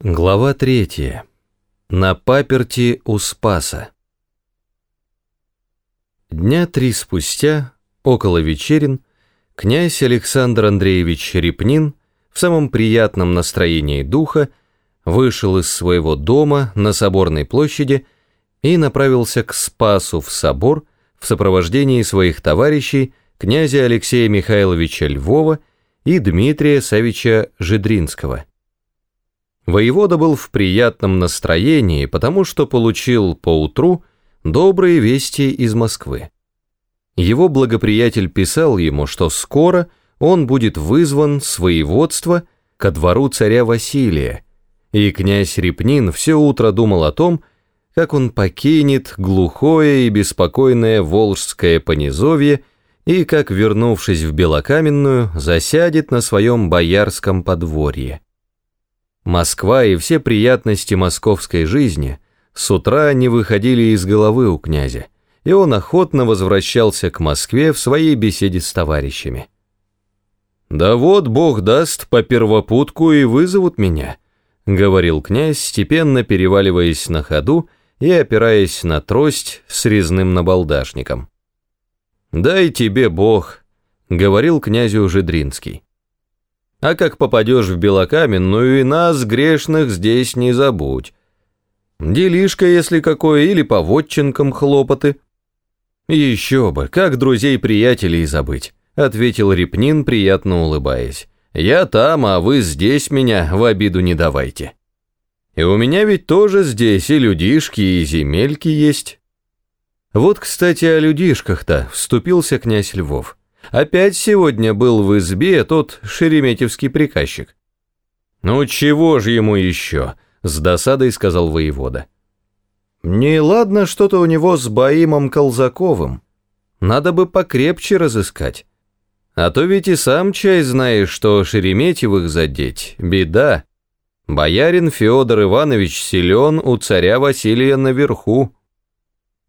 Глава третья. На паперти у Спаса. Дня три спустя, около вечерин, князь Александр Андреевич Репнин в самом приятном настроении духа вышел из своего дома на Соборной площади и направился к Спасу в собор в сопровождении своих товарищей князя Алексея Михайловича Львова и Дмитрия Савича Жидринского. Воевода был в приятном настроении, потому что получил поутру добрые вести из Москвы. Его благоприятель писал ему, что скоро он будет вызван с воеводства ко двору царя Василия, и князь Репнин все утро думал о том, как он покинет глухое и беспокойное Волжское понизовье и как, вернувшись в Белокаменную, засядет на своем боярском подворье. Москва и все приятности московской жизни с утра не выходили из головы у князя, и он охотно возвращался к Москве в своей беседе с товарищами. «Да вот, Бог даст, по первопутку и вызовут меня», — говорил князь, степенно переваливаясь на ходу и опираясь на трость с резным набалдашником. «Дай тебе Бог», — говорил князю Жидринский. А как попадешь в Белокаменную, и нас, грешных, здесь не забудь. Делишка, если какое, или по вотчинкам хлопоты. Еще бы, как друзей-приятелей забыть, ответил Репнин, приятно улыбаясь. Я там, а вы здесь меня в обиду не давайте. И у меня ведь тоже здесь и людишки, и земельки есть. Вот, кстати, о людишках-то вступился князь Львов. Опять сегодня был в избе тот шереметьевский приказчик. «Ну чего же ему еще?» — с досадой сказал воевода. «Не ладно что-то у него с Баимом Колзаковым. Надо бы покрепче разыскать. А то ведь и сам чай знаешь, что Шереметьевых задеть — беда. Боярин Федор Иванович силен у царя Василия наверху.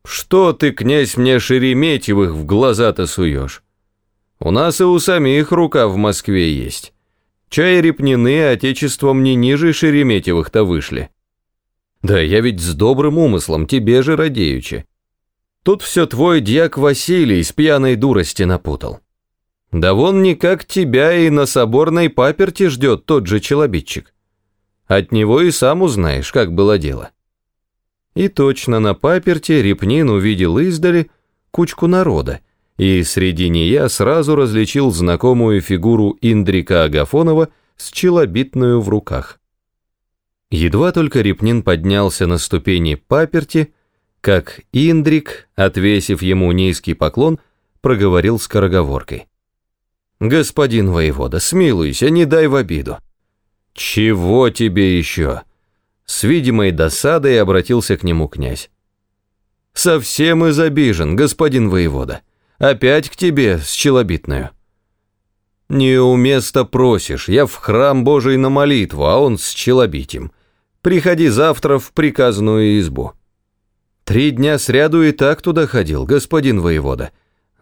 Что ты, князь, мне Шереметьевых в глаза-то суешь? У нас и у самих рука в Москве есть. Чай репнины отечеством не ниже Шереметьевых-то вышли. Да я ведь с добрым умыслом, тебе же радеючи. Тут все твой дьяк Василий с пьяной дурости напутал. Да вон никак тебя и на соборной паперти ждет тот же челобитчик. От него и сам узнаешь, как было дело. И точно на паперти Репнин увидел издали кучку народа, и среди нее сразу различил знакомую фигуру Индрика Агафонова с челобитную в руках. Едва только Репнин поднялся на ступени паперти, как Индрик, отвесив ему низкий поклон, проговорил скороговоркой. «Господин воевода, смилуйся, не дай в обиду». «Чего тебе еще?» С видимой досадой обратился к нему князь. «Совсем изобижен, господин воевода». Опять к тебе с челобитную. Места просишь, я в храм Божий на молитву, а он с челобитим. Приходи завтра в приказную избу. Три дня сряду и так туда ходил, господин воевода.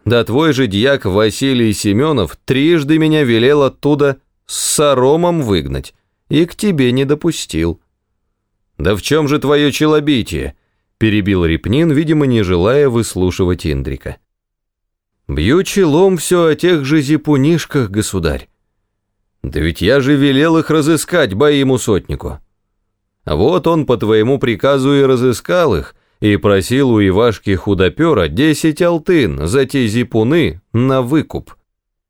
Да твой же дьяк Василий Семенов трижды меня велел оттуда с соромом выгнать и к тебе не допустил. Да в чем же твое челобитие? Перебил Репнин, видимо, не желая выслушивать Индрика. Бью челом все о тех же зипунишках, государь. Да ведь я же велел их разыскать боиму сотнику. Вот он по твоему приказу и разыскал их, и просил у Ивашки худопера десять алтын за те зипуны на выкуп.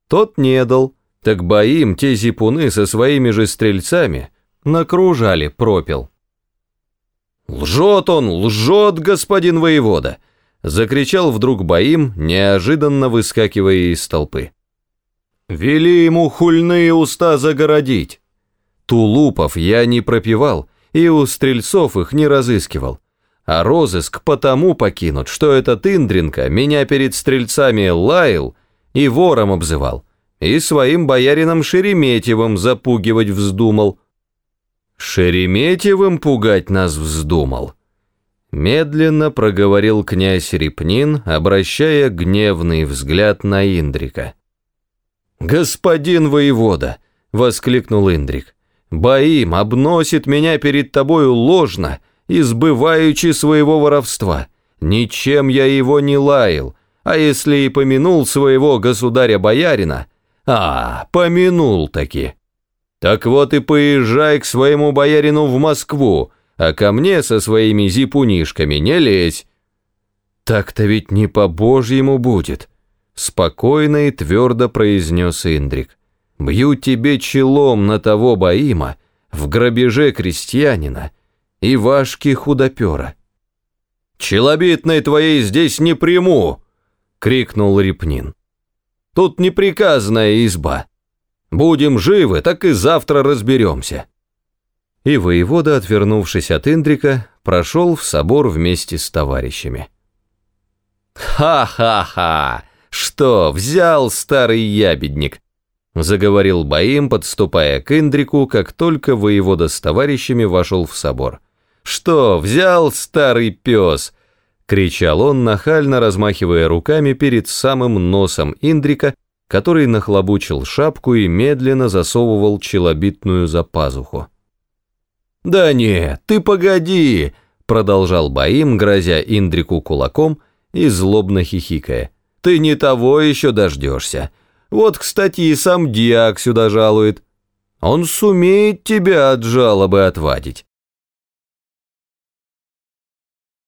Тот не дал, так боим те зипуны со своими же стрельцами накружали пропил. «Лжет он, лжет, господин воевода!» Закричал вдруг Баим, неожиданно выскакивая из толпы. «Вели ему хульные уста загородить!» Тулупов я не пропивал, и у стрельцов их не разыскивал. А розыск потому покинут, что этот Индренко меня перед стрельцами лаял и вором обзывал, и своим боярином Шереметьевым запугивать вздумал. Шереметьевым пугать нас вздумал. Медленно проговорил князь Репнин, обращая гневный взгляд на Индрика. «Господин воевода!» — воскликнул Индрик. Боим обносит меня перед тобою ложно, избываючи своего воровства. Ничем я его не лаял, а если и помянул своего государя-боярина, а, помянул таки. Так вот и поезжай к своему боярину в Москву, а ко мне со своими зипунишками не лезь. Так-то ведь не по-божьему будет, спокойно и твердо произнес Индрик. Бью тебе челом на того боима, в грабеже крестьянина и вашки худопера. «Челобитной твоей здесь не приму!» — крикнул Репнин. «Тут неприказная изба. Будем живы, так и завтра разберемся». И воевода, отвернувшись от Индрика, прошел в собор вместе с товарищами. «Ха-ха-ха! Что, взял старый ябедник?» Заговорил Баим, подступая к Индрику, как только воевода с товарищами вошел в собор. «Что, взял старый пес?» кричал он, нахально размахивая руками перед самым носом Индрика, который нахлобучил шапку и медленно засовывал челобитную за пазуху. «Да нет, ты погоди!» — продолжал Баим, грозя Индрику кулаком и злобно хихикая. «Ты не того еще дождешься. Вот, кстати, и сам Диак сюда жалует. Он сумеет тебя от жалобы отвадить.